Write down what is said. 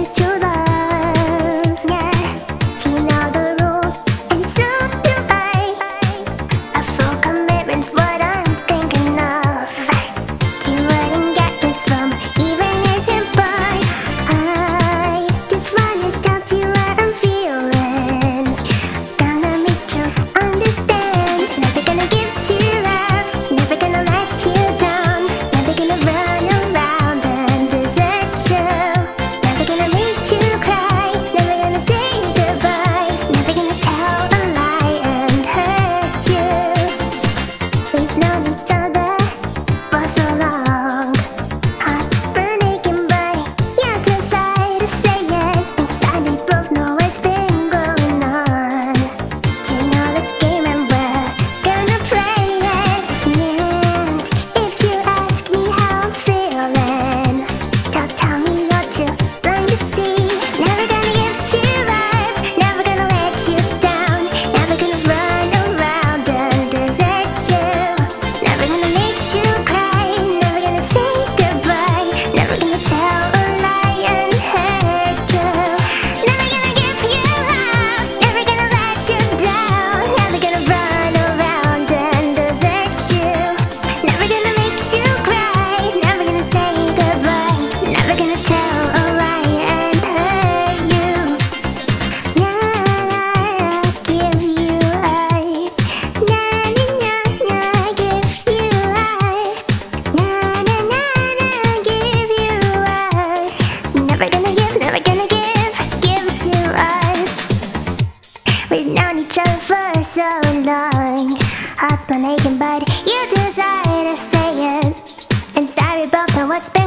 is too I'm. Heart's been aching, but you desire to say it. And sorry, both on what's been.